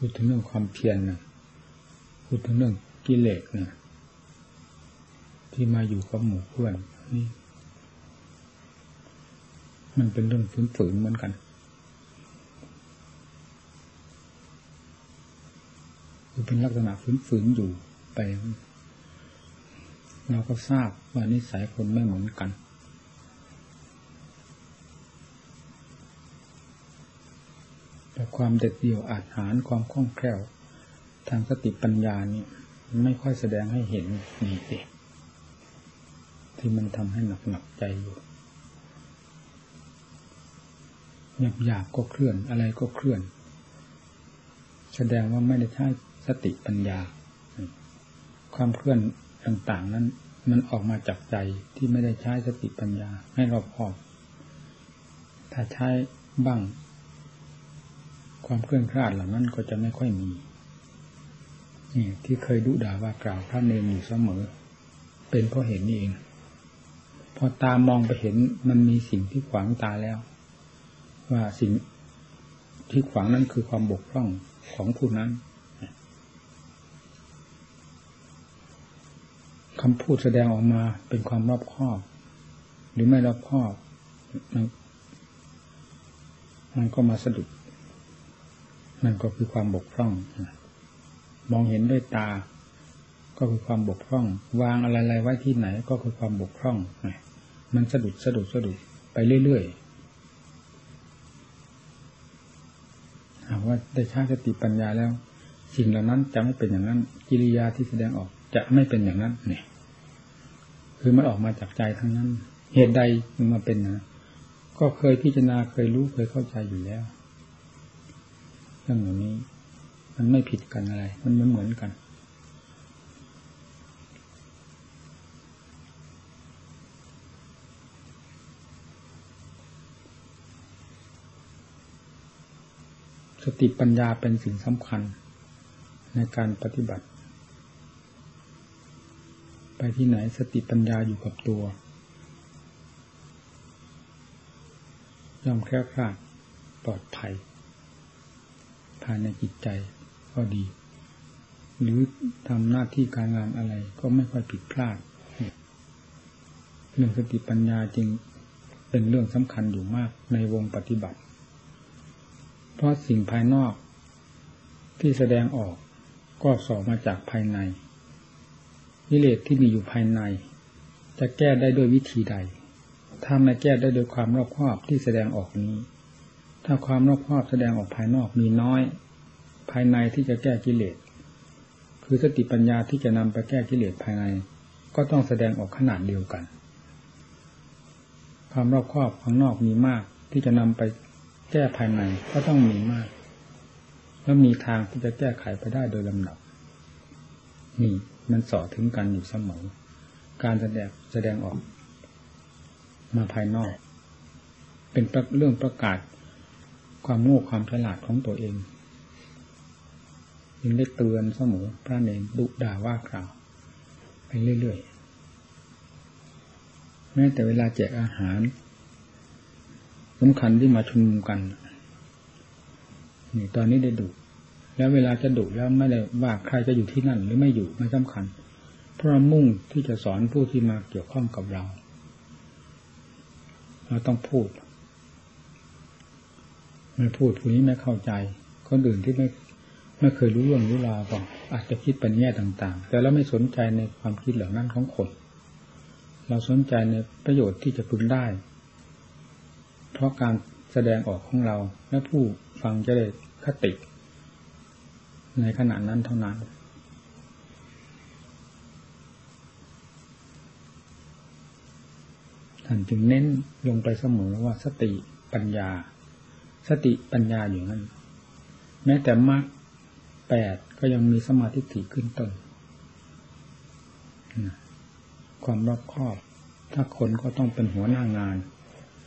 พูดถึงเรื่องความเพียรนะพูดถึงเรื่องกิเลสนะที่มาอยู่กับหมู่เพื่อนนี่มันเป็นเรื่องฝืนๆเหมือนกันเป็นลักษณะฝืนๆอยู่ไป เราก็ทราบว่านิสัยคนไม่เหมือนกัน แต่ ความเด็ดเดี่ยวอาจหารความคล่องแคล่ว ทางสติปัญญานี่ไม่ค่อยแสดงให้เห็นนี่เองที่มันทำให้หนักหนักใจอยู่หยาบหยาบก็เคลื่อนอะไรก็เคลื่อน แสดงว่าไม่ได้ใช้สติปัญญา ความเคลื่อนต่าง ๆ นั้น มันออกมาจากใจที่ไม่ได้ใช้สติปัญญาให้รอบคอบ ถ้าใช้บ้าง ความเคลื่อนคลาดเหล่านั้นก็จะไม่ค่อยมีนี่ที่เคยดุด่าว่ากล่าวพระเนรอยู่เสมอ เป็นเพราะเห็นนี่เอง พอตามองไปเห็นมันมีสิ่งที่ขวางตาแล้ว ว่าสิ่งที่ขวางนั้นคือความบกพร่องของผู้นั้นคำพูดแสดงออกมาเป็นความรอบคอบ หรือไม่รอบคอบ มันมันก็มาสะดุด มันก็คือความบกพร่อง มองเห็นด้วยตา ก็คือความบกพร่อง วางอะไรๆไว้ที่ไหน ก็คือความบกพร่องมันสะดุดสะดุดสะดุดไปเรื่อยๆหากว่าได้ใช้สติปัญญาแล้วสิ่งเหล่านั้นจะไม่เป็นอย่างนั้น กิริยาที่แสดงออกจะไม่เป็นอย่างนั้นเนี่ย คือมันออกมาจากใจทั้งนั้น เหตุใดมันมาเป็นนะก็เคยพิจารณาเคยรู้เคยเข้าใจอยู่แล้ว รื่องเหล่านี้ มันไม่ผิดกันอะไร มันเหมือนเหมือนกัน สติปัญญาเป็นสิ่งสำคัญในการปฏิบัติ ไปที่ไหนสติปัญญาอยู่กับตัว ย่อมแคล้วคลาดปลอดภัยายในจิตใจก็ดี หรือทำหน้าที่การงานอะไรก็ไม่ค่อยผิดพลาดเรื่องสติปัญญาจริงเป็นเรื่องสำคัญอยู่มากในวงปฏิบัติ เพราะสิ่งภายนอกที่แสดงออกก็สอบมาจากภายในกิเลสที่มีอยู่ภายใน จะแก้ได้ด้วยวิธีใดถ้าไม่แก้ได้โดยความรอบคอบที่แสดงออกนี้ ถ้าความรอบคอบแสดงออกภายนอกมีน้อย ภายในที่จะแก้กิเลส คือสติปัญญาที่จะนำไปแก้กิเลสภายใน ก็ต้องแสดงออกขนาดเดียวกัน ความรอบคอบข้างนอกมีมาก ที่จะนำไปแก้ภายในก็ต้องมีมาก แล้วมีทางที่จะแก้ไขไปได้โดยลำดับ นี่มันสอดถึงกันอยู่เสมอการแสดงแสดงออก มาภายนอก เป็นเรื่องประกาศ ความโง่ความฉลาดของตัวเองยังได้เตือนเสมอพระเนรดุด่าว่ากล่าวไปเรื่อยๆแม้แต่เวลาแจกอาหารสำคัญที่มาชุมนุมกันนี่ตอนนี้ได้ดุแล้วเวลาจะดุแล้วไม่ได้ว่าใครจะอยู่ที่นั่นหรือไม่อยู่ไม่สำคัญ เพราะมุ่งที่จะสอนผู้ที่มาเกี่ยวข้องกับเรา เราต้องพูด ไม่พูดผู้นี้ไม่เข้าใจ คนอื่นที่ไม่ไม่เคยรู้เรื่องรู้ราวก็อาจจะคิดเป็นแง่ต่าง ๆ แต่เราไม่สนใจในความคิดเหล่านั้นของคน เราสนใจในประโยชน์ที่จะพึงได้ เพราะการแสดงออกของเราและผู้ฟังจะได้คติ ในขณะนั้นเท่านั้นท่านจึงเน้นลงไปเสมอว่าสติปัญญา สติปัญญาอยู่นั้นแม้แต่มรรคแปดก็ยังมีสมาธิถี่ขึ้นต้นความรอบคอบ ถ้าคนก็ต้องเป็นหัวหน้างาน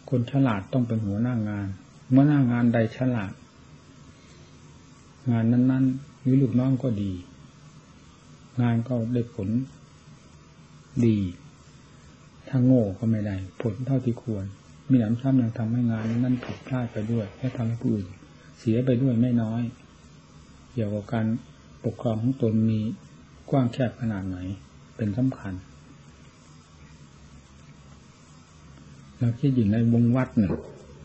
คนฉลาดต้องเป็นหัวหน้างานหัวหน้างานใดฉลาด งานนั้นหรือลูกน้องก็ดี งานก็ได้ผลดี ถ้าโง่ก็ไม่ได้ ผลเท่าที่ควร มีหนำซ้ำยังทำให้งานนั้นผิดพลาดไปด้วย และทำให้ผู้อื่นเสียไปด้วยไม่น้อยเกี่ยวกับการปกครองของตนมีกว้างแคบขนาดไหนเป็นสำคัญเราคิดอยู่ในวงวัดเนี่ย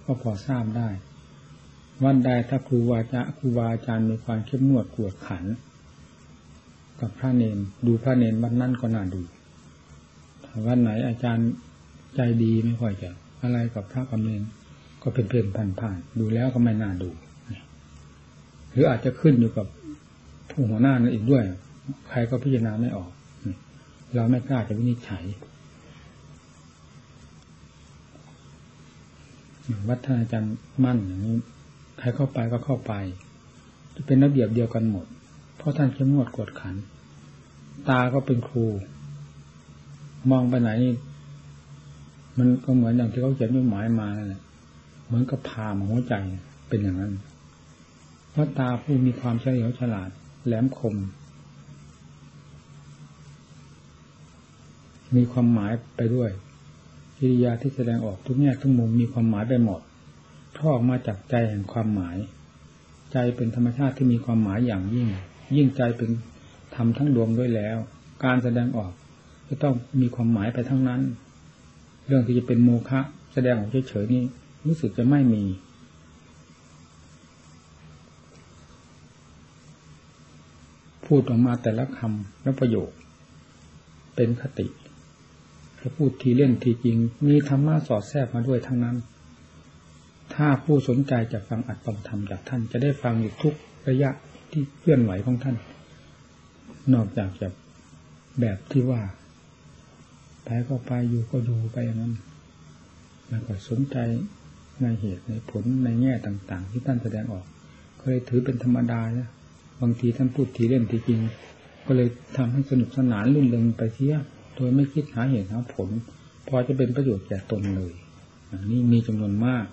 ก็พอทราบได้ วันใดถ้าครูวาจาครูบาอาจารย์มีความเข้มงวดกวดขัน กับพระเนนดูพระเนนวันนั้นก็น่าดูวันไหนอาจารย์ใจดีไม่ค่อยจะ อะไรกับพระกำเนนก็เป็นเพื่อนผ่านๆดูแล้วก็ไม่น่าดูหรืออาจจะขึ้นอยู่กับผู้หัวหน้านั่นอีกด้วย ใครก็พิจารณาไม่ออก เราไม่กล้าจะวินิจฉัยวัดท่านอาจารย์มั่นอย่างนี้ใครเข้าไปก็เข้าไป จะเป็นระเบียบเดียวกันหมด เพราะท่านเข้มงวดกวดขัน ตาก็เป็นครู มองไปไหน มันก็เหมือนอย่างที่เขาเขียนจดหมายมานั่นแหละเหมือนกับพามหัวใจเป็นอย่างนั้น เพราะตาผู้มีความเฉลียวฉลาด แหลมคม มีความหมายไปด้วยกิริยาที่แสดงออกทุกแง่ทุกมุมมีความหมายไปหมดท่อออกมาจากใจแห่งความหมาย ใจเป็นธรรมชาติที่มีความหมายอย่างยิ่ง ยิ่งใจเป็นธรรมทั้งดวงด้วยแล้ว การแสดงออกจะต้องมีความหมายไปทั้งนั้น เรื่องที่จะเป็นโมฆะแสดงออกเฉยๆนี่รู้สึกจะไม่มี พูดออกมาแต่ละคำและประโยค เป็นคติจะพูดทีเล่นทีจริง มีธรรมะสอดแทรกมาด้วยทั้งนั้น ถ้าผู้สนใจจะฟังอัดฟังธรรมจากท่าน จะได้ฟังอยู่ทุกระยะที่เคลื่อนไหวของท่าน นอกจากจะแบบที่ว่า ไปก็ไปอยู่ก็อยู่ไปอย่างนั้นมันก็สนใจในเหตุในผลในแง่ต่าง ๆ ที่ท่านแสดงออก เคยถือเป็นธรรมดานะบางทีท่านพูดทีเล่นทีจริง ก็เลยทำให้สนุกสนานลื่นเริงไปเที่ยโดยไม่คิดหาเหตุหาผล พอจะเป็นประโยชน์แก่ตนเลยอันนี้มีจำนวนมาก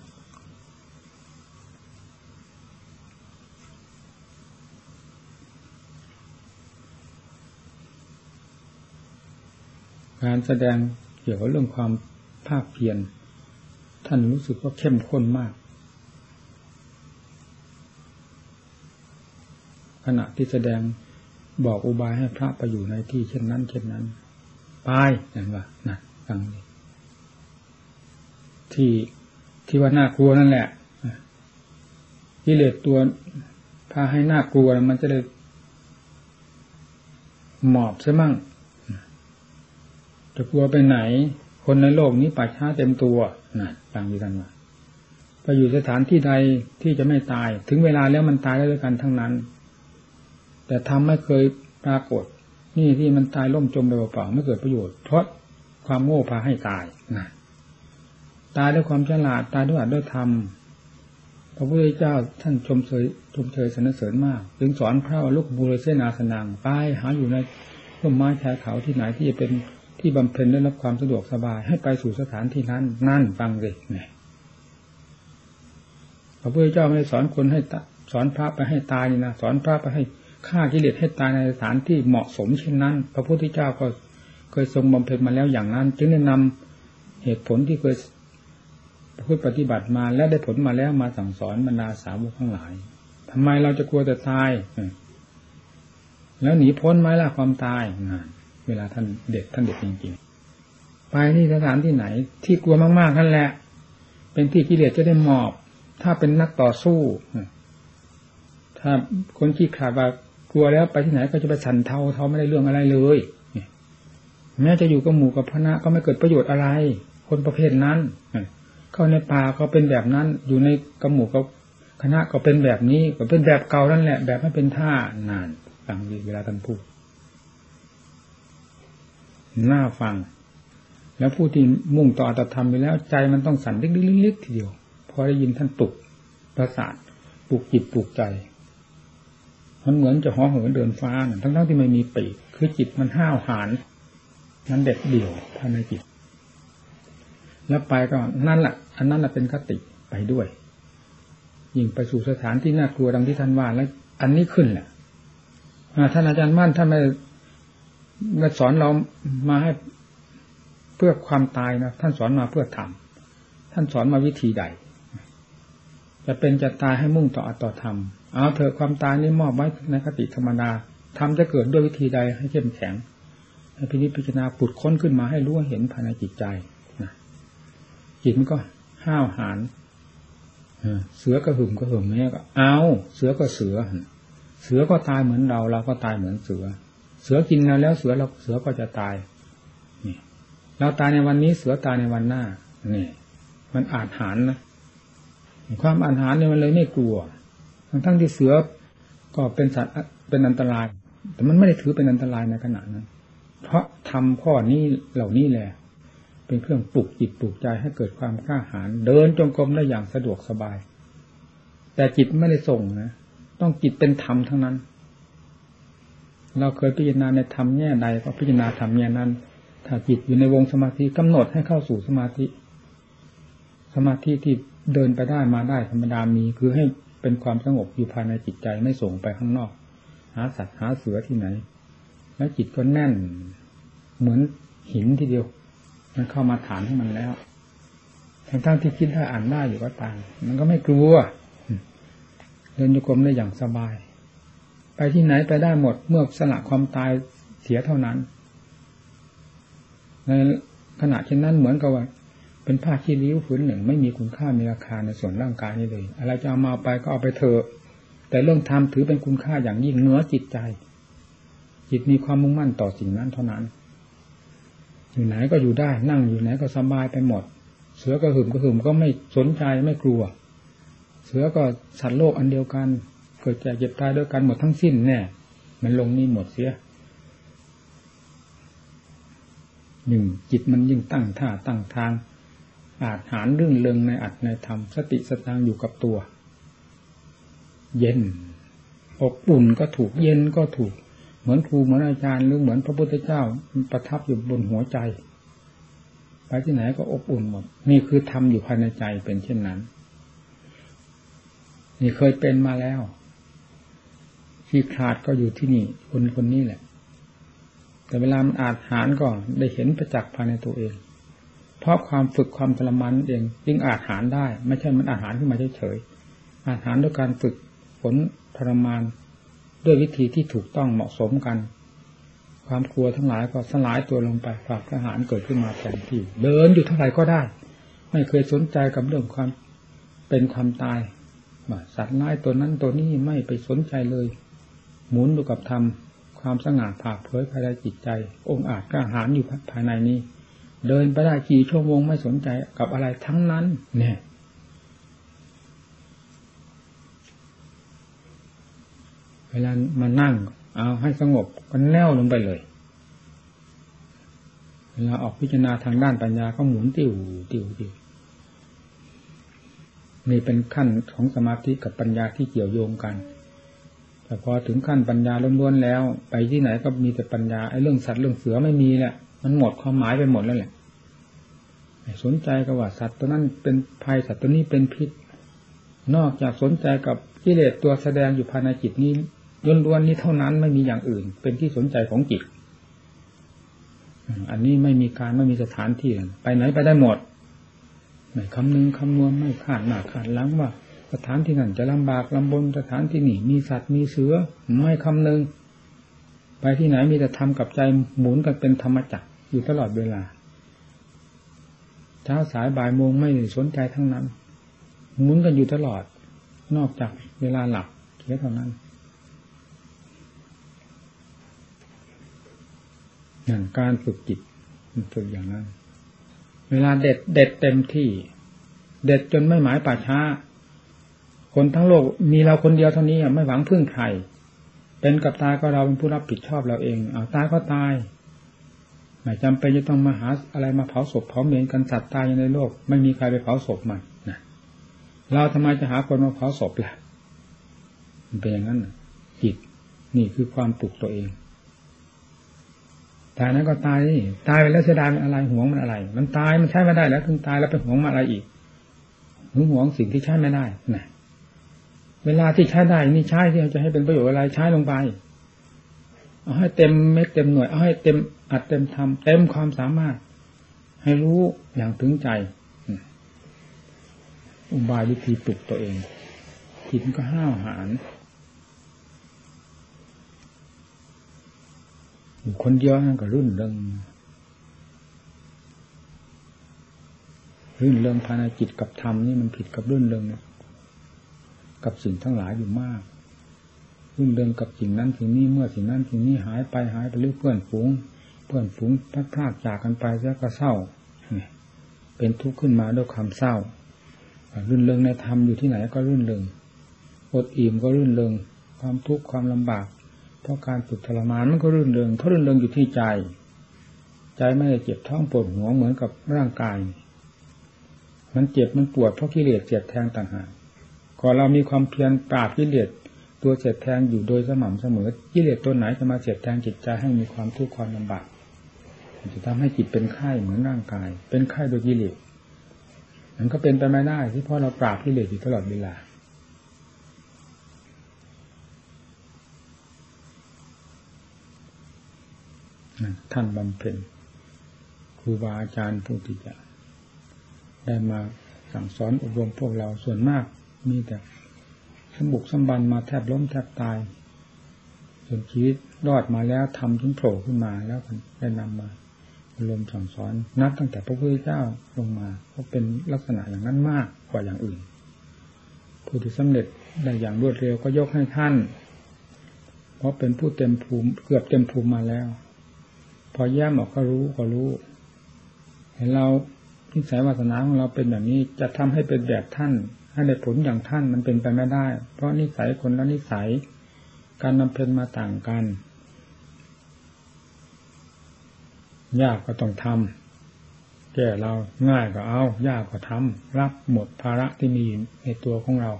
การแสดงเกี่ยวกับเรื่องความภาคเพียรท่านรู้สึกว่าเข้มข้นมาก ขณะที่แสดงบอกอุบายให้พระไปอยู่ในที่เช่นนั้น เช่นนั้นไปอย่างว่านะฟังดีที่ที่ว่าน่ากลัวนั่นแหละกิเลสตัวพาให้น่ากลัวมันจะได้หมอบซะมั่ง จะกลัวไปไหน คนในโลกนี้ป่าช้าเต็มตัวนะฟังดีกันว่าไปอยู่สถานที่ใดที่จะไม่ตาย ถึงเวลาแล้วมันตายได้ด้วยกันทั้งนั้น แต่ทำไม่เคยปรากฏ นี่ที่มันตายล่มจมไปเปล่าๆไม่เกิดประโยชน์ เพราะความโง่พาให้ตายนะตายด้วยความฉลาดตายด้วยอัดด้วยธรรมพระพุทธเจ้าท่านชมเชยชมเชยสรรเสริญมากจึงสอนพระลูกบูรเสนาสนางไปหาอยู่ในต้นไม้ชายเขาที่ไหนที่จะเป็น ที่บำเพ็ญได้รับความสะดวกสบาย ให้ไปสู่สถานที่นั้น นั่นฟังเลยนี่ยพระพุทธเจ้าไม่สอนคนให้สอนพระไปให้ตายนี่นะสอนพระไปให้ฆ่ากิเลสให้ตายในสถานที่เหมาะสมเช่นนั้น พระพุทธเจ้าก็เคยทรงบำเพ็ญมาแล้วอย่างนั้น จึงได้นำเหตุผลที่เคยพูดปฏิบัติมาและได้ผลมาแล้วมาสั่งสอนบรรดาสาวกทั้งหลายทำไมเราจะกลัวแต่ตาย แล้วหนีพ้นไหมล่ะความตายงาน เวลาท่านเด็กท่านเด็กจริงๆไปที่สถานที่ไหน ที่กลัวมากๆนั่นแหละ เป็นที่กิเลสจะได้หมอบ ถ้าเป็นนักต่อสู้ถ้าคนขี้ขลาดว่ากลัวแล้วไปที่ไหนก็จะไปสันเทาเทาไม่ได้เรื่องอะไรเลยแม้จะอยู่กับหมู่กับพระก็ไม่เกิดประโยชน์อะไร คนประเภทนั้นเข้าในป่าก็เป็นแบบนั้น อยู่ในกับหมู่กับคณะก็เป็นแบบนี้ก็เป็นแบบเก่านั่นแหละ แบบไม่เป็นท่านานฟังดีเวลาท่านพูด น่าฟัง แล้วผู้ที่มุ่งต่อตธรรมไปแล้วใจมันต้องสั่นลิกๆทีเดียว พอได้ยินท่านปลุกประสาทปลุกจิตปลุกใจ มันเหมือนจะห่อเหินเดินฟ้าทั้งทั้งที่ไม่มีปีกคือจิตมันห้าวหาญนั้นเด็ดเดี่ยวภายในจิต แล้วไปก็นั่นแหละอันนั้นแหละเป็นคติไปด้วยยิ่งไปสู่สถานที่น่ากลัวดังที่ท่านว่าแล้ว อันนี้ขึ้นแหละท่านอาจารย์มั่นท่านไม่ มาสอนเรามาให้เพื่อความตายนะท่านสอนมาเพื่อทำท่านสอนมาวิธีใด จะเป็นจะตายให้มุ่งต่ออัตต่อธรรมเอาเถอะความตายนี้มอบไว้ในคติธรรมดาทำจะเกิดด้วยวิธีใดให้เข้มแข็งให้พิพิจารณาปุดค้นขึ้นมาให้รู้เห็นภายในจิตใจนะจิตมันก็ห้าวหาญเสือก็หึ่มก็หึ่มเนี่ยก็เอาเสือก็เสือ เสือก็ตายเหมือนเราเราก็ตายเหมือนเสือ เสือกินเราแล้วเสือเราเสือก็จะตายนี่เราตายในวันนี้เสือตายในวันหน้านี่มันอาจหารนะความอาหารเนี่ยมันเลยไม่กลัว ทั้งทั้งที่เสือก็เป็นสัตว์เป็นอันตราย แต่มันไม่ได้ถือเป็นอันตรายในขณะนั้น เพราะทำข้อนี้เหล่านี้แหละเป็นเครื่องปลุกจิตปลุกใจให้เกิดความกล้าหาญเดินจงกรมได้อย่างสะดวกสบาย แต่จิตไม่ได้ส่งนะ ต้องจิตเป็นธรรมทั้งนั้น เราเคยพิจารณาในธรรมแง่ใดก็พิจารณาธรรมแง่นั้น ถ้าจิตอยู่ในวงสมาธิกำหนดให้เข้าสู่สมาธิ สมาธิที่เดินไปได้มาได้ธรรมดามีคือให้เป็นความสงบอยู่ภายในจิตใจไม่ส่งไปข้างนอก หาสัตว์หาเสือที่ไหน แล้วจิตก็แน่น เหมือนหินทีเดียวมันเข้ามาฐานให้มันแล้วทั้งทั้งที่คิดได้อ่านได้อยู่ก็ตามมันก็ไม่กลัวเดินโยกมได้อย่างสบาย ไปที่ไหนไปได้หมดเมื่อสละความตายเสียเท่านั้น ในขณะเช่นนั้นเหมือนกับว่า เป็นผ้าขี้ริ้วผืนหนึ่ง ไม่มีคุณค่ามีราคาในส่วนร่างกายนี้เลย อะไรจะเอามาไปก็เอาไปเถอะแต่เรื่องธรรมถือเป็นคุณค่าอย่างยิ่งเหนือจิตใจ จิตมีความมุ่งมั่นต่อสิ่งนั้นเท่านั้น อยู่ไหนก็อยู่ได้นั่งอยู่ไหนก็สบายไปหมด เสือก็หึมก็หึมก็ไม่สนใจไม่กลัว เสือก็สัตว์โลกอันเดียวกัน กิดแก่เจ็บตายด้วยกันหมดทั้งสิ้นแน่มันลงนี่หมดเสียหนึ่งจิตมันยิ่งตั้งท่าตั้งทาง อาจหารเรื่องเริงในอัดในธรรมสติสตางอยู่กับตัว เย็นอบอุ่นก็ถูกเย็นก็ถูก เหมือนครูเหมือนอาจารย์หรือเหมือนพระพุทธเจ้าประทับอยู่บนหัวใจไปที่ไหนก็อบอุ่นหมดนี่คือทำอยู่ภายในใจเป็นเช่นนั้น นี่เคยเป็นมาแล้ว ที่ขาดก็อยู่ที่นี่คนคนนี้แหละ แต่เวลามันอาจหารก็ได้เห็นประจักษ์ภายในตัวเอง เพราะความฝึกความทรมานเองจึงอาจหารได้ ไม่ใช่มันอาหารขึ้นมาเฉยๆอาหารด้วยการฝึกฝนทรมานด้วยวิธีที่ถูกต้องเหมาะสมกัน ความกลัวทั้งหลายก็สลายตัวลงไปควากระหายเกิดขึ้นมาแทนที่ เดินอยู่เท่าไหร่ก็ได้ ไม่เคยสนใจกับเรื่องความเป็นความตายสัตว์ร้ายตัวนั้นตัวนี้ไม่ไปสนใจเลย หมุนอยู่กับธรรมความสง่าผ่าเผยภายในจิตใจ องค์อาจกล้าหาญอยู่ภายในนี้ เดินไปได้กี่ชั่วโมงไม่สนใจกับอะไรทั้งนั้น เนี่ยเวลามานั่ง เอาให้สงบก็แน่วลงไปเลย เวลาออกพิจารณาทางด้านปัญญาก็หมุนติวติวติวนี่เป็นขั้นของสมาธิกับปัญญาที่เกี่ยวโยงกัน แต่พอถึงขั้นปัญญาล้วนๆแล้ว ไปที่ไหนก็มีแต่ปัญญาไอ้เรื่องสัตว์เรื่องเสือไม่มีแหละ มันหมดความหมายไปหมดแล้วแหละสนใจกับว่าสัตว์ตัวนั้นเป็นภัยสัตว์ตัวนี้เป็นพิษ นอกจากสนใจกับกิเลสตัวแสดงอยู่ภายในจิตนี้ล้วนๆนี้เท่านั้นไม่มีอย่างอื่น เป็นที่สนใจของจิต อันนี้ไม่มีการไม่มีสถานที่ ไปไหนไปได้หมด ไม่คำนึงคำนวณไม่ขาดหน้าขาดหลังว่า สถานที่นั้นจะลำบากลำบนสถานที่นี่มีสัตว์มีเสือไม่คำนึง ไปที่ไหนมีแต่ทำกับใจหมุนกันเป็นธรรมจักรอยู่ตลอดเวลา เช้าสายบ่ายโมงไม่สนใจทั้งนั้น หมุนกันอยู่ตลอด นอกจากเวลาหลับแค่เท่านั้นอย่างการฝึกจิตฝึกอย่างนั้น เวลาเด็ดเด็ดเต็มที่ เด็ดจนไม่หมายป่าช้า คนทั้งโลกมีเราคนเดียวเท่านี้ไม่หวังพึ่งใคร เป็นกับตายก็เราเป็นผู้รับผิดชอบเราเองเอาตายก็ตายไม่จำเป็นจะต้องมาหาอะไรมาเผาศพเผาเมนกันสัตว์ตายในโลก ไม่มีใครไปเผาศพมันนะเราทำไมจะหาคนมาเผาศพล่ะมันเป็นอย่างนั้นจิตนี่คือความปลุกตัวเองตายนั้นก็ตายตายไปแล้วเสียดายมันอะไรหวงมันอะไร มันตายมันใช้ไม่ได้แล้วถึงตายแล้วไปหวงมาอะไรอีกหึงหวงสิ่งที่ใช้ไม่ได้นะ เวลาที่ใช้ได้นี่ใช้ที่เราจะให้เป็นประโยชน์อะไรใช้ลงไป เอาให้เต็มเม็ดเต็มหน่วย เอาให้เต็มอัดเต็มทำเต็มความสามารถ ให้รู้อย่างถึงใจ อุบายวิธีปลุกตัวเองจิตก็ห้าวหาญอยู่คนเดียวนั่นก็รุ่นเริงรื่นเริงภายในจิตกับธรรมนี่มันผิดกับรื่นเริง กับสิ่งทั้งหลายอยู่มากรื่นเริงกับสิ่งนั้นสิ่งนี้เมื่อสิ่งนั้นสิ่งนี้หายไปหายไปหรือเพื่อนฝูง เพื่อนฝูงพัดพลาดจากกันไปแล้วก็เศร้าเป็นทุกข์ขึ้นมาด้วยความเศร้ารื่นเริงในธรรมอยู่ที่ไหนก็รื่นเริงอดอิ่มก็รื่นเริงความทุกข์ความลำบาก เพราะการฝึกทรมานมันก็รื่นเริงเพราะรื่นเริงอยู่ที่ใจ ใจไม่ได้เจ็บท้องปวดหัวเหมือนกับร่างกาย มันเจ็บมันปวดเพราะกิเลสเจ็บแทงต่างหาก อเรามีความเพียรปราบกิเลสตัวเจ็บแทงอยู่โดยสม่ำเสมอกิเลสตัวไหนจะมาเจ็บแทงจิตใจให้มีความทุกข์ความลำบากจะทำให้จิตเป็นไข้เหมือนร่างกาย เป็นไข้โดยกิเลสมันก็เป็นไปไม่ได้ที่เพราะเราปราบกิเลสอยู่ตลอดเวลาท่านบำเพ็ญครูบาอาจารย์ผู้ที่จะได้มาสั่งสอนอบรมพวกเราส่วนมาก มีแต่สมบุกสมบันมาแทบล้มแทบตายจนชีวิตรอดมาแล้วทำจนโผล่ขึ้นมาแล้วได้นำมาอบรมสั่งสอนนับตั้งแต่พระพุทธเจ้าลงมาก็เป็นลักษณะอย่างนั้นมากกว่าอย่างอื่น ผู้ที่สำเร็จได้อย่างรวดเร็วก็ยกให้ท่าน เพราะเป็นผู้เต็มภูมิเกือบเต็มภูมิมาแล้ว พอแย้มออกก็รู้ก็รู้ เห็นเราทิสัยวาสนาของเราเป็นอย่างนี้จะทำให้เป็นแบบท่าน ให้ได้ผลอย่างท่านมันเป็นไปไม่ได้ เพราะนิสัยคนละนิสัย การนำเพลินมาต่างกัน ยากก็ต้องทำแก่เราง่ายก็เอา ยากก็ทำรับหมดภาระที่มีในตัวของเรา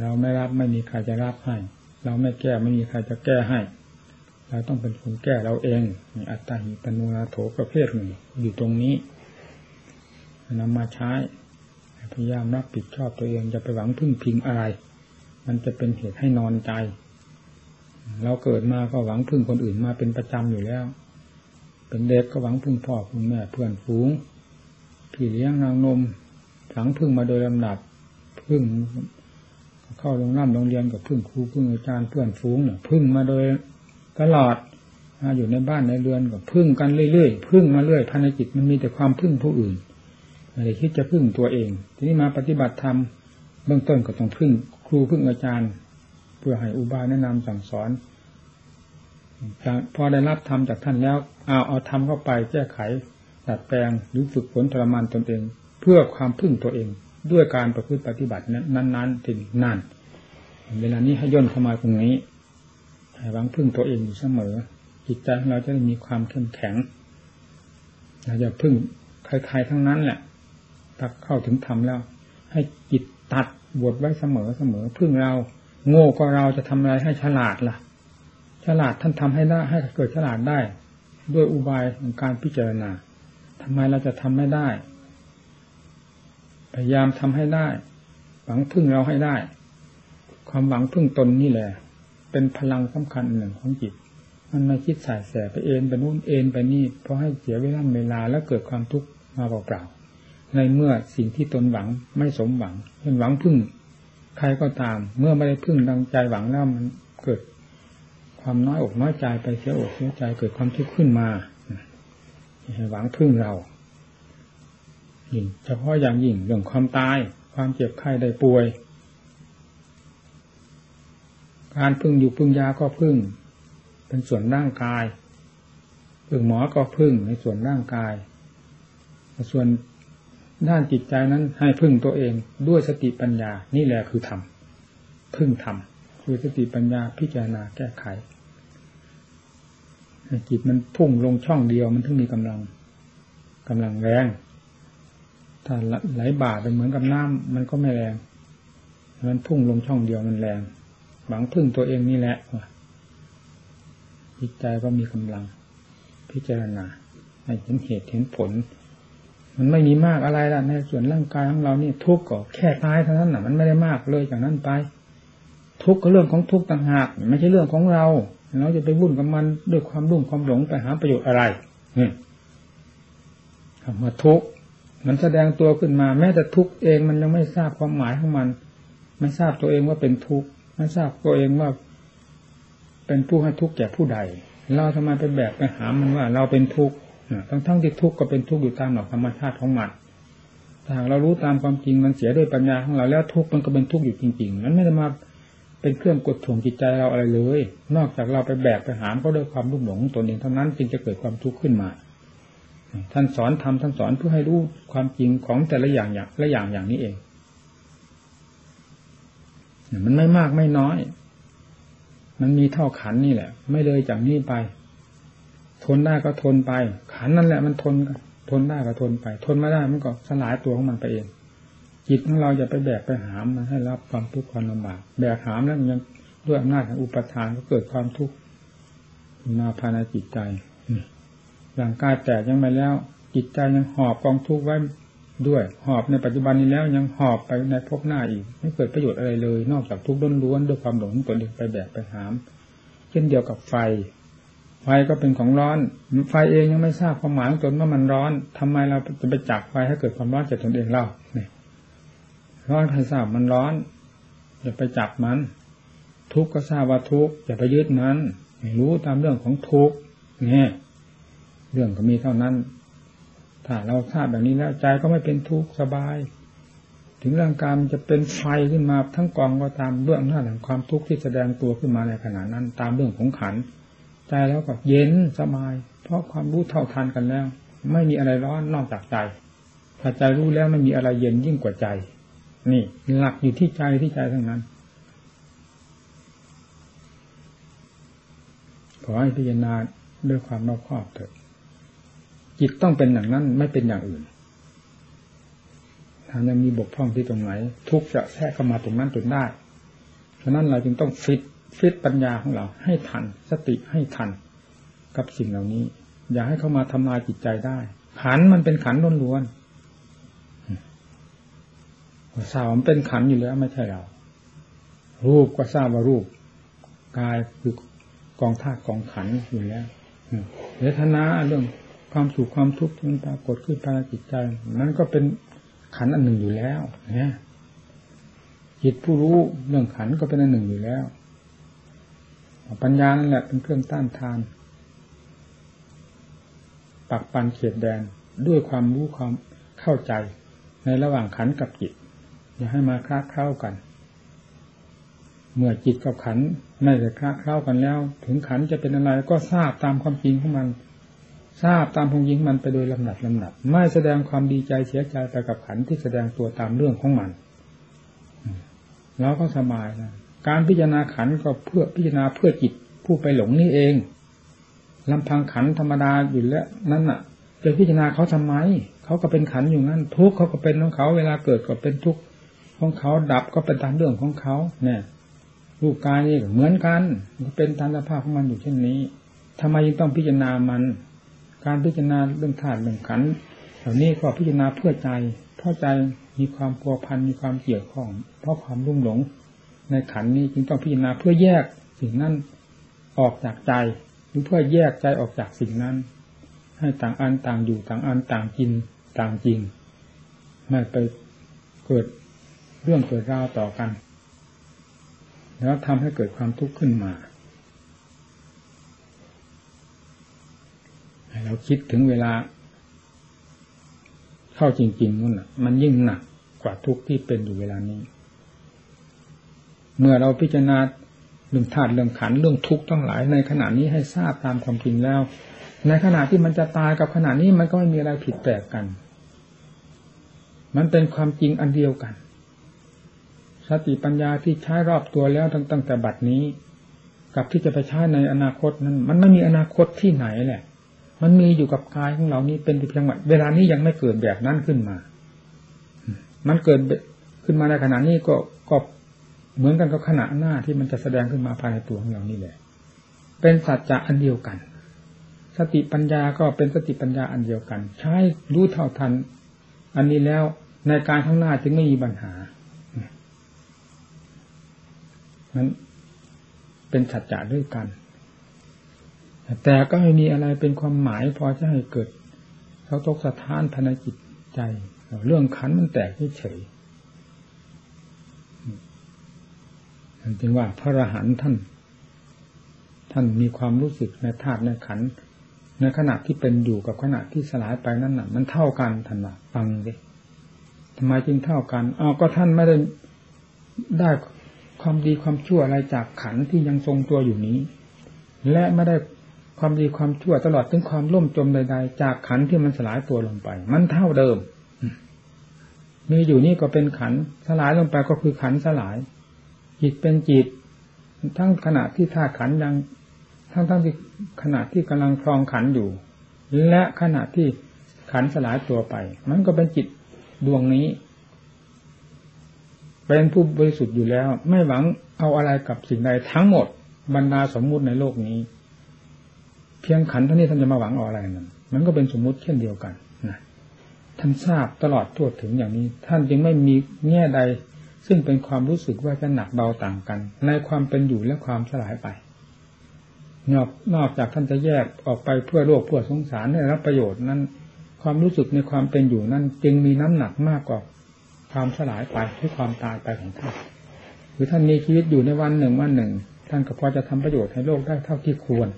เราไม่รับไม่มีใครจะรับให้ เราไม่แก้ไม่มีใครจะแก้ให้เราต้องเป็นคนแก้เราเองอัตตาหิปนุนาโถประเภทหนึ่งอยู่ตรงนี้นำมาใช้ พยายามรับผิดชอบตัวเองจะไปหวังพึ่งพิงอะไร มันจะเป็นเหตุให้นอนใจ เราเกิดมาก็หวังพึ่งคนอื่นมาเป็นประจำอยู่แล้ว เป็นเด็กก็หวังพึ่งพ่อพึ่งแม่เพื่อนฝูงพี่เลี้ยงนางนมหวังพึ่งมาโดยลำดับพึ่งเข้าโรงน้ำโรงเรียนกับพึ่งครูพึ่งอาจารย์เพื่อนฝูงเนี่ยพึ่งมาโดยตลอดอยู่ในบ้านในเรือนก็พึ่งกันเรื่อยๆพึ่งมาเรื่อยภายในจิตมันมีแต่ความพึ่งผู้อื่น ไม่ได้คิดจะพึ่งตัวเอง ทีนี้มาปฏิบัติธรรมเบื้องต้นก็ต้องพึ่ง ครูพึ่งอาจารย์ เพื่อให้อุบายแนะนำสั่งสอนพอได้รับธรรมจากท่านแล้วเอาเอาธรรมเข้าไปแก้ไขดัดแปลงหรือฝึกฝนทรมานตนเอง เพื่อความพึ่งตัวเอง ด้วยการประพฤติปฏิบัตินั้นๆถึงนั่นเวลานี้ให้ย่นเข้ามาตรงนี้หวังพึ่งตัวเองอยู่เสมอ จิตใจของเราจะได้มีความเข้มแข็งเราจะพึ่งใครๆทั้งนั้นแหละ ตักเข้าถึงธรรมแล้ว ให้จิตตัดบวชไว้เสมอเสมอพึ่งเรา โง่ก็เราจะทำอะไรให้ฉลาดล่ะ ฉลาดท่านทำให้ได้ให้เกิดฉลาดได้ ด้วยอุบายของการพิจารณาทำไมเราจะทำไม่ได้ พยายามทำให้ได้ หวังพึ่งเราให้ได้ ความหวังพึ่งตนนี่แหละ เป็นพลังสำคัญหนึ่งของจิต มันไม่คิดสายแสไปเอ็นไปนู่นเอ็นไปนี่เพราะให้เสียเวลาเวลาแล้วเกิดความทุกข์มาเปล่าๆ ในเมื่อสิ่งที่ตนหวังไม่สมหวังเป็นหวังพึ่ง ใครก็ตาม เมื่อไม่ได้พึ่งดังใจหวังแล้วมันเกิด ความน้อยอกน้อยใจไปเสียอกเสียใจเกิดความทุกข์ขึ้นมาให้หวังพึ่งเรายิ่งเฉพาะอย่างยิ่งเรื่องความตาย ความเจ็บไข้ได้ป่วย การพึ่งอยู่พึ่งยาก็พึ่ง เป็นส่วนร่างกายพึ่งหมอก็พึ่งในส่วนร่างกาย ส่วน ด้านจิตใจนั้นให้พึ่งตัวเองด้วยสติปัญญา นี่แหละคือธรรมพึ่งธรรมคือสติปัญญาพิจารณาแก้ไขจิตมันพุ่งลงช่องเดียวมันถึงมีกำลังกำลังแรง ถ้าไหลบ่าไปเหมือนกับน้ำมันก็ไม่แรงมันพุ่งลงช่องเดียวมันแรงหวังพึ่งตัวเองนี่แหละจิตใจก็มีกำลัง พิจารณาให้เห็นเหตุเห็นผล มันไม่มีมากอะไรละในส่วนร่างกายของเรานี่ทุกข์ก็แค่ตายเท่านั้นน่ะ มันไม่ได้มากเลยจากนั้นไป ทุกข์ก็เรื่องของทุกข์ต่างหากไม่ใช่เรื่องของเราเราจะไปวุ่นกับมันด้วยความรุ่งความหลงไปหาประโยชน์อะไรเนี่ยคำว่าทุกข์มันแสดงตัวขึ้นมา แม้แต่ทุกข์เองมันยังไม่ทราบความหมายของมัน ไม่ทราบตัวเองว่าเป็นทุกข์ไม่ทราบตัวเองว่า เป็นผู้ให้ทุกข์แก่ผู้ใด เราทำไมไปแบกไปหามันว่า เราเป็นทุกข์ ทั้งทั้งที่ทุกข์ก็เป็นทุกข์อยู่ตามหลักธรรมชาติของมันถ้าเรารู้ตามความจริงมันเสียด้วยปัญญาของเราแล้วทุกข์มันก็เป็นทุกข์อยู่จริงๆมันไม่ได้มาเป็นเครื่องกดถ่วงจิตใจเราอะไรเลย นอกจากเราไปแบกไปหามก็ด้วยความรุ่มหลงตนเองเท่านั้นจึงจะเกิดความทุกข์ขึ้นมา ท่านสอนทำท่านสอนเพื่อให้รู้ความจริงของแต่ละอย่างอย่างละอย่างอย่างนี้เอง มันไม่มากไม่น้อย มันมีเท่าขันนี่แหละ ไม่เลยจากนี้ไป ทนได้ก็ทนไป ขันนั่นแหละมันทนทนได้ก็ทนไป ทนไม่ได้มันก็สลายตัวของมันไปเอง จิตของเราจะไปแบกไปหามมันให้รับความทุกข์ความลำบากแบกหามแล้วมันยังด้วยอำนาจของอุปทานก็เกิดความทุกข์มาภายในจิตใจร่างกายแตกยังไม่แล้ว จิตใจยังหอบกองทุกข์ไว้ด้วย หอบในปัจจุบันนี้แล้วยังหอบไปในภพหน้าอีก ไม่เกิดประโยชน์อะไรเลย นอกจากทุกข์ล้วนๆด้วยความหลงตัวเองไปแบกไปหาม เช่นเดียวกับไฟ ไฟก็เป็นของร้อน ไฟเองยังไม่ทราบความหมายของตนว่ามันร้อนทำไมเราจะไปจับไฟให้เกิดความร้อนจากตนเองเล่าเนี่ยร้อนให้ทราบมันร้อนอย่าไปจับมัน ทุกข์ก็ทราบว่าทุกข์อย่าไปยึดมันรู้ตามเรื่องของทุกข์เนี่ย เรื่องก็มีเท่านั้น ถ้าเราทราบแบบนี้แล้วใจก็ไม่เป็นทุกข์สบาย ถึงร่างกายมันจะเป็นไฟขึ้นมาทั้งกองก็ตามเรื่องหน้าแห่งความทุกข์ที่แสดงตัวขึ้นมาในขณะนั้น ตามเรื่องของขัน ใจแล้วก็เย็นสบาย เพราะความรู้เท่าทันกันแล้ว ไม่มีอะไรร้อนนอกจากใจถ้าใจรู้แล้วไม่มีอะไรเย็นยิ่งกว่าใจ นี่ หลักอยู่ที่ใจที่ใจทั้งนั้นขอให้พิจารณาด้วยความรอบคอบเถิดจิตต้องเป็นอย่างนั้นไม่เป็นอย่างอื่น ถ้ายังมีบกพร่องที่ตรงไหน ทุกจะแทรกเข้ามาตรงนั้นจนได้ ฉะนั้นเราจึงต้องฟิต ฟิตปัญญาของเราให้ทัน สติให้ทัน กับสิ่งเหล่านี้ อย่าให้เข้ามาทำลายจิตใจได้ ขันมันเป็นขันล้วนทราบมันเป็นขันอยู่แล้วไม่ใช่เรา รูปก็ทราบว่ารูปกายคือกองธาตุกองขันอยู่แล้วเวทนาเรื่องความสุขความทุกข์ที่มันปรากฏขึ้นภายในจิตใจนั้นก็เป็นขันอันหนึ่งอยู่แล้วเนี่ยจิตผู้รู้เรื่องขันก็เป็นอันหนึ่งอยู่แล้ว ปัญญานั่นแหละเป็นเครื่องต้านทาน ปักปันเขียดแดนด้วยความรู้ความเข้าใจในระหว่างขันกับจิต อย่าให้มาคลาดเข้ากัน เมื่อจิตกับขันไม่ได้คลาดเข้ากันแล้ว ถึงขันจะเป็นอะไรก็ทราบตามความจริงของมัน ทราบตามความจริงมันไปโดยลำดับลำดับ ไม่แสดงความดีใจเสียใจไปกับขันที่แสดงตัวตามเรื่องของมันแล้วก็สบายนะ การพิจารณาขันก็เพื่อพิจารณาเพื่อจิตผู้ไปหลงนี่เองลำพังขันธรรมดาอยู่แล้วนั่นน่ะจะพิจารณาเขาทำไมเขาก็เป็นขันอยู่นั่นทุกเขาก็เป็นของเขา เวลาเกิดก็เป็นทุกของเขาดับก็เป็นตามเรื่องของเขาเนี่ยรูปกายนี่เหมือนกันเป็นตามสภาพของมันอยู่เช่นนี้ทำไมยังต้องพิจารณามัน การพิจารณาเรื่องธาตุเรื่องขันเหล่านี้ก็พิจารณาเพื่อใจเพราะใจมีความพัวพันมีความเกี่ยวข้อง เพราะความรุ่มหลง ในขันนี้จึงต้องพิจารณาเพื่อแยกสิ่งนั้นออกจากใจหรือเพื่อแยกใจออกจากสิ่งนั้น ให้ต่างอันต่างอยู่ต่างอันต่างกินต่างจริงไม่ไปเกิดเรื่องเกิดราวต่อกัน แล้วทำให้เกิดความทุกข์ขึ้นมาเราคิดถึงเวลา เข้าจริงๆนั่นมันยิ่งหนักกว่าทุกข์ที่เป็นอยู่เวลานี้ เมื่อเราพิจารณาเรื่องธาตุเรื่องขันเรื่องทุกข์ทั้งหลายในขณะนี้ให้ทราบตามความจริงแล้ว ในขณะที่มันจะตายกับขณะนี้มันก็ไม่มีอะไรผิดแปลกกัน มันเป็นความจริงอันเดียวกันสติปัญญาที่ใช้รอบตัวแล้วตั้งแต่บัดนี้ กับที่จะไปใช้ในอนาคตนั้น มันไม่มีอนาคตที่ไหนแหละ มันมีอยู่กับกายของเรานี้เป็นจังหวะเวลานี้ยังไม่เกิดแบบนั้นขึ้นมา มันเกิดขึ้นมาในขณะนี้ก็ก็ เหมือนกันกับขณะหน้าที่มันจะแสดงขึ้นมาภายในตัวของเรานี่แหละ เป็นสัจจะอันเดียวกัน สติปัญญาก็เป็นสติปัญญาอันเดียวกัน ใช้รู้เท่าทัน อันนี้แล้วในการข้างหน้าจึงไม่มีปัญหานั้นเป็นสัจจะด้วยกัน แต่ก็ไม่มีอะไรเป็นความหมายพอจะให้เกิดเขาตกสะท้านภายในจิตใจ เรื่องขันมันแตกเฉย จึงว่าพระอรหันต์ท่าน ท่านมีความรู้สึกในธาตุในขันในขณะที่เป็นอยู่กับขณะที่สลายไปนั่นน่ะ มันเท่ากันท่านว่าฟังดิทำไมจึงเท่ากันอ้าวก็ท่านไม่ได้ได้ความดีความชั่วอะไรจากขันที่ยังทรงตัวอยู่นี้ และไม่ได้ความดีความชั่วตลอดถึงความล่มจมใดๆจากขันที่มันสลายตัวลงไป มันเท่าเดิมมีอยู่นี่ก็เป็นขันสลายลงไปก็คือขันสลาย จิตเป็นจิต ทั้งขณะที่ธาตุขันยังทั้งทั้งที่ขณะที่กำลังคลองขันอยู่ และขณะที่ขันสลายตัวไป มันก็เป็นจิตดวงนี้ เป็นผู้บริสุทธิ์อยู่แล้ว ไม่หวังเอาอะไรกับสิ่งใดทั้งหมดบรรดาสมมุติในโลกนี้ เพียงขันเท่านี้ท่านจะมาหวังเอาอะไรนั้นมันก็เป็นสมมุติเช่นเดียวกันนะท่านทราบตลอดทั่วถึงอย่างนี้ ท่านจึงไม่มีแง่ใด ซึ่งเป็นความรู้สึกว่าจะหนักเบาต่างกัน ในความเป็นอยู่และความสลายไป นอกนอกจากท่านจะแยกออกไปเพื่อโลกเพื่อสงสารได้รับประโยชน์นั้น ความรู้สึกในความเป็นอยู่นั้น จึงมีน้ำหนักมากกว่าความสลายไปหรือความตายไปของท่านหรือท่านมีชีวิตอยู่ในวันหนึ่งวันหนึ่ง ท่านก็พอจะทำประโยชน์ให้โลกได้เท่าที่ควร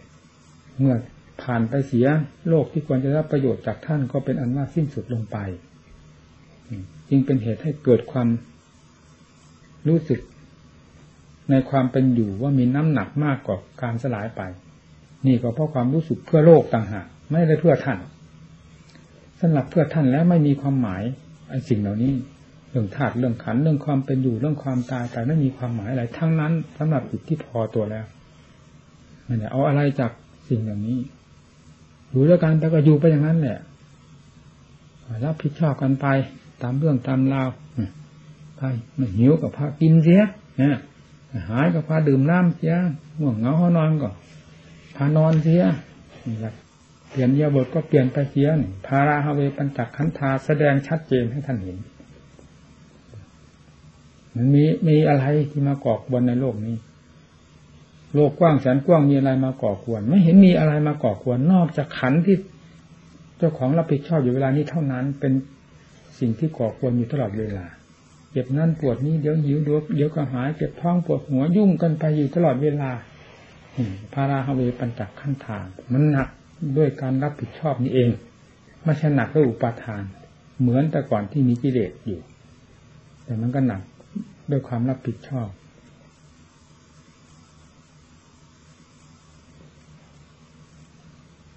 เมื่อผ่านไปเสียโลกที่ควรจะรับประโยชน์จากท่านก็เป็นอันว่าสิ้นสุดลงไป จึงเป็นเหตุให้เกิดความ รู้สึกในความเป็นอยู่ว่ามีน้ำหนักมากกว่าการสลายไปนี่ก็เพราะความรู้สึกเพื่อโลกต่างหากไม่ได้เพื่อท่านสำหรับเพื่อท่านแล้วไม่มีความหมายไอ้สิ่งเหล่านี้เรื่องธาตุเรื่องขันเรื่องความเป็นอยู่เรื่องความตายแต่ไม่มีความหมายอะไรทั้งนั้นสำหรับจิตที่พอตัวแล้วม่ได้เอาอะไรจากสิ่งเหล่านี้ อยู่ด้วยกันแต่ก็อยู่ไปอย่างนั้นแหละรับผิดชอบกันไปตามเรื่องตามราว ไปไม่หิวกับพากินเสียหายกับพาดื่มน้ำเสียห่วงเหงาห้อนอนก็พานอนเสียเปลี่ยนยาบทก็เปลี่ยนไปเสียพาราฮาเวปัญจักขันธาแสดงชัดเจนให้ท่านเห็น มันมีมีอะไรที่มาก่อกวนในโลกนี้ โลกกว้างแสนกว้างมีอะไรมาก่อควรไม่เห็นมีอะไรมาก่อควรนอกจากขันที่ เจ้าของรับผิดชอบอยู่เวลานี้เท่านั้นเป็นสิ่งที่ก่อควรอยู่ตลอดเวลา เจ็บนั่นปวดนี้เดี๋ยวหิวเดี๋ยวเดี๋ยวก็หายเจ็บท้องปวดหัวยุ่งกันไปอยู่ตลอดเวลาพาราฮาเวปัญจักขั้นทาง มันหนักด้วยการรับผิดชอบนี่เองไม่ใช่หนักด้วยอุปาทาน เหมือนแต่ก่อนที่มีกิเลสอยู่ แต่มันก็หนักด้วยความรับผิดชอบ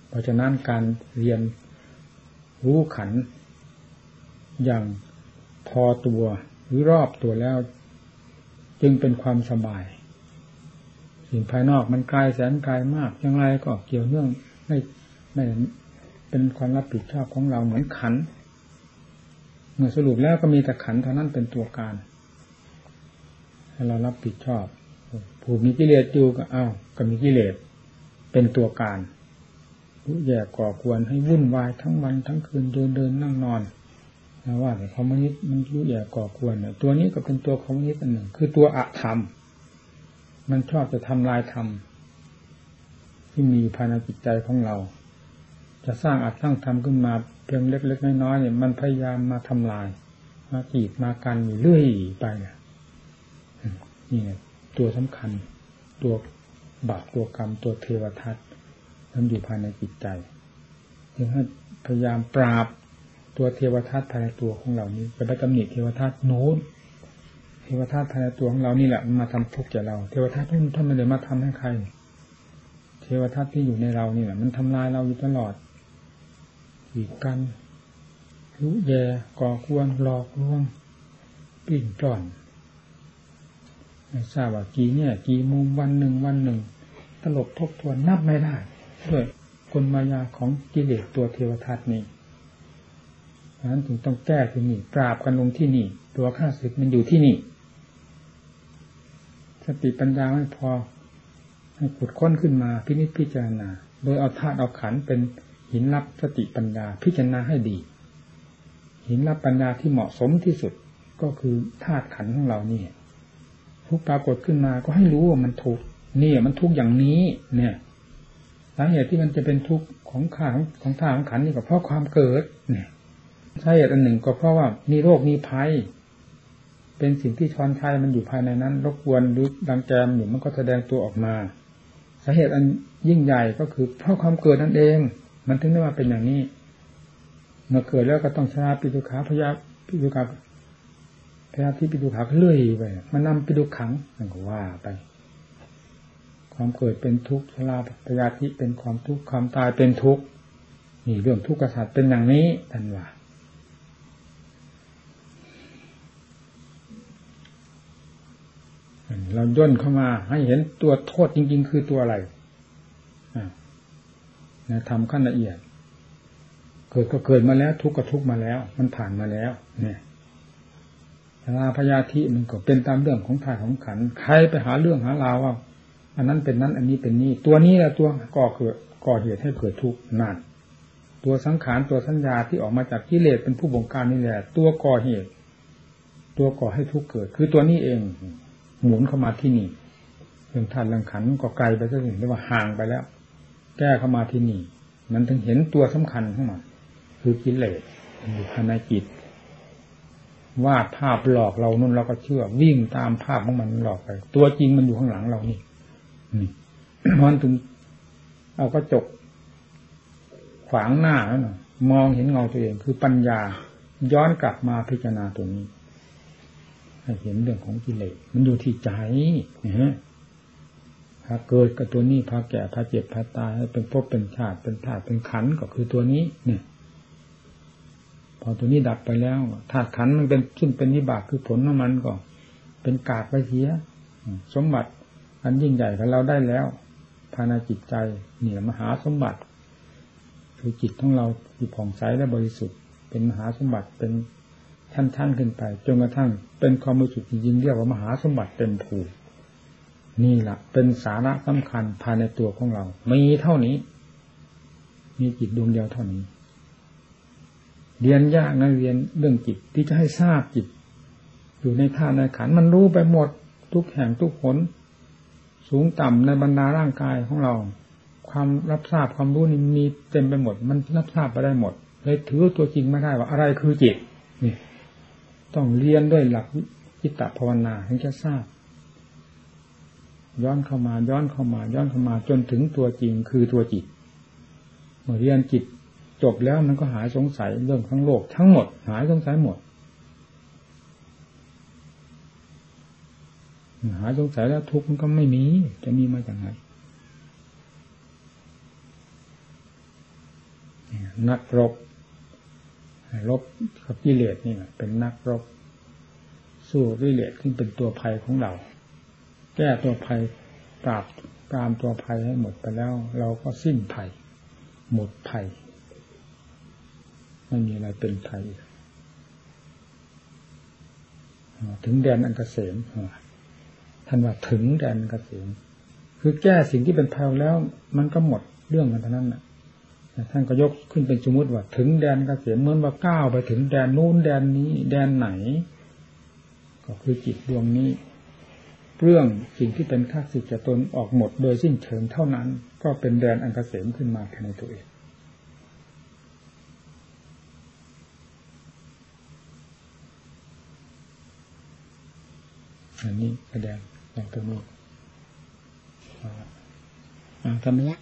เพราะฉะนั้นการเรียนรู้ขันอย่างพอตัว หรือรอบตัวแล้ว จึงเป็นความสบาย สิ่งภายนอกมันไกลแสนไกลมากอย่างไรก็เกี่ยวเนื่องไม่ไม่เป็นความรับผิดชอบของเราเหมือนขันเมื่อสรุปแล้วก็มีแต่ขันเท่านั้นเป็นตัวการให้เรารับผิดชอบผู้มีกิเลสอยู่ก็อ้าวก็มีกิเลสเป็นตัวการแย่ก่อควรให้วุ่นวายทั้งวันทั้งคืนเดินเดินนั่งนอน นะว่าแต่คอมมิวนิสต์มันยุแย่ก่อควรเนี่ยตัวนี้ก็เป็นตัวคอมมิวนิสต์อันหนึ่ง คือตัวอะธรรม มันชอบจะทำลายธรรมที่มีภายในจิตใจของเรา จะสร้างอัตสร้างธรรมขึ้นมาเพียงเล็กๆน้อยๆเนี่ยมันพยายามมาทำลาย มาจีบมากันอยู่เรื่อยไปนี่ยนี่ตัวสำคัญ ตัวบาปตัวกรรมตัวเทวทัตมันอยู่ภายในจิตใจจึงให้พยายามปราบ ตัวเทวทัตภายในตัวของเรานี้จะไปตำหนิเทวทัตโน้นเทวทัตภายในตัวของเรานี่แหละมันมาทำทุกข์แก่เรา เทวทัตท่านท่านไม่ได้มาทำให้ใคร เทวทัตที่อยู่ในเรานี่แหละมันทำลายเราอยู่ตลอดขีดกันรู้แย่ก่อควรหลอกลวงปิ้งจ่อนไม่ทราบว่ากี่เนี่ย กี่มุมวันหนึ่งวันหนึ่ง ตลบทบทวนนับไม่ได้ด้วยกลมายาของกิเลสตัวเทวทัตนี้ นั้นถึงต้องแก้ที่นี่ ปราบกันลงที่นี่ ตัวข้าศึกมันอยู่ที่นี่ สติปัญญาไม่พอ ให้ขุดค้นขึ้นมาพินิจพิจารณา โดยเอาธาตุเอาขันเป็นหินรับสติปัญญาพิจารณาให้ดี หินรับปัญญาที่เหมาะสมที่สุดก็คือธาตุขันของเรานี่ทุกปรากฏขึ้นมาก็ให้รู้ว่ามันถูกนี่มันทุกอย่างนี้ เนี่ยสาเหตุที่มันจะเป็นทุกข์ของขาของท่าของขันนี่ก็เพราะความเกิด เนี่ย สาเหตุอันหนึ่งก็เพราะว่ามีโรคมีภัย เป็นสิ่งที่ช้อนชัยมันอยู่ภายในนั้นรบกวนหรือดังแกมอยู่มันก็แสดงตัวออกมาสาเหตุอันยิ่งใหญ่ก็คือเพราะความเกิดนั่นเอง มันถึงได้มาเป็นอย่างนี้ เมื่อเกิดแล้วก็ต้องชนะปิดุขาพยาปิดุขาพยาที่ปิดุขาเลื่อยไปมันนำปิดุขังนั่นก็ว่าไป ความเกิดเป็นทุกข์ชราพยาธิเป็นความทุกข์ความตายเป็นทุกข์นี่เรื่องทุกข์กษัตริย์เป็นอย่างนี้ท่านว่า เราย่นเข้ามาให้เห็นตัวโทษจริง ๆ คือตัวอะไรนะทำขั้นละเอียด เกิดก็เกิดมาแล้ว ทุกข์ก็ทุกข์มาแล้ว มันผ่านมาแล้ว เนี่ยลาพยาธิมันก็เป็นตามเรื่องของทายของขัน ใครไปหาเรื่องหาราวว่า อันนั้นเป็นนั้น อันนี้เป็นนี้ตัวนี้แหละตัวก่อเกิดก่อเหตุให้เกิดทุกข์นั่นตัวสังขารตัวสัญญาที่ออกมาจากกิเลสเป็นผู้บงการนี่แหละ ตัวก่อเหตุ ตัวก่อให้ทุกข์เกิด คือตัวนี้เอง หมุนเข้ามาที่นี่เรื่องธาตุเรื่องขันก็ไกลไปซะถึงเรียกว่าห่างไปแล้ว แก้เข้ามาที่นี่ มันถึงเห็นตัวสำคัญของมันคือกิเลสอยู่ภายในจิตวาดภาพหลอกเรานุ่นเราก็เชื่อ วิ่งตามภาพของมันหลอกไป ตัวจริงมันอยู่ข้างหลังเรานี่นี่มันถึงเอากระจกขวางหน้าแล้วนะมองเห็นเงาตัวเองคือปัญญา ย้อนกลับมาพิจารณาตัวนี้ เห็นเรื่องของกิเลสมันอยู่ที่ใจนะฮะพาเกิดกับตัวนี้พาแก่พาเจ็บพาตายเป็นภพเป็นชาติเป็นธาตุเป็นขันก็คือตัวนี้ เนี่ย พอตัวนี้ดับไปแล้วธาตุขันมันเป็นขึ้นเป็นนิบากคือผลของมันก็ เป็นกาดไปเสียสมบัติ อันยิ่งใหญ่ของเราได้แล้วภายในจิตใจเหนี่ยมหาสมบัติ คือจิตของเราที่ผ่องใสและบริสุทธิ์ เป็นมหาสมบัติเป็น ชั้น ๆ ขึ้นไป จนกระทั่งเป็นความรู้สึกจริงๆเรียกว่ามหาสมบัติเต็มภูนี่แหละเป็นสาระสำคัญภายในตัวของเรา มีเท่านี้ มีจิตดวงเดียวเท่านี้ เรียนยากนะเรียนเรื่องจิตที่จะให้ทราบจิต อยู่ในท่าในขันมันรู้ไปหมดทุกแห่งทุกผลสูงต่ำในบรรดาร่างกายของเรา ความรับทราบความรู้นี่มีเต็มไปหมด มันรับทราบไปได้หมดเลยถือตัวจริงไม่ได้ว่าอะไรคือจิตนี่ ต้องเรียนด้วยหลักจิตตภาวนาถึงจะทราบ ย้อนเข้ามาย้อนเข้ามา ย้อนเข้ามาจนถึงตัวจริงคือตัวจิตเมื่อเรียนจิตจบแล้วมันก็หายสงสัยเรื่องทั้งโลกทั้งหมด หายสงสัยหมด หายสงสัยแล้วทุกข์มันก็ไม่มี จะมีมาจากไหนนักรบ รบกับกิเลสนี่เป็นนักรบ สู้กิเลสที่เป็นตัวภัยของเรา แก้ตัวภัยปราบตามตัวภัยให้หมดไปแล้ว เราก็สิ้นภัย หมดภัยไม่มีอะไรเป็นภัยถึงแดนอันกเกษมท่านว่าถึงแดนอันกเกษมคือแก้สิ่งที่เป็นภัยแล้ว มันก็หมดเรื่องกันเท่านั้นนะ ท่านก็ยกขึ้นเป็นสมมติว่าถึงแดนกเกษมเหมือนว่าก้าวไปถึงแดนนู้นแดนนี้ แดนไหน ก็คือจิตดวงนี้เรื่องสิ่งที่เป็นข้าศึกจะตนออกหมดโดยสิ้นเชิงเท่านั้น ก็เป็นแดนอันกเกษมขึ้นมาภายในตัวเองอันนี้แสดงอย่างตรงนี้ธรรมะ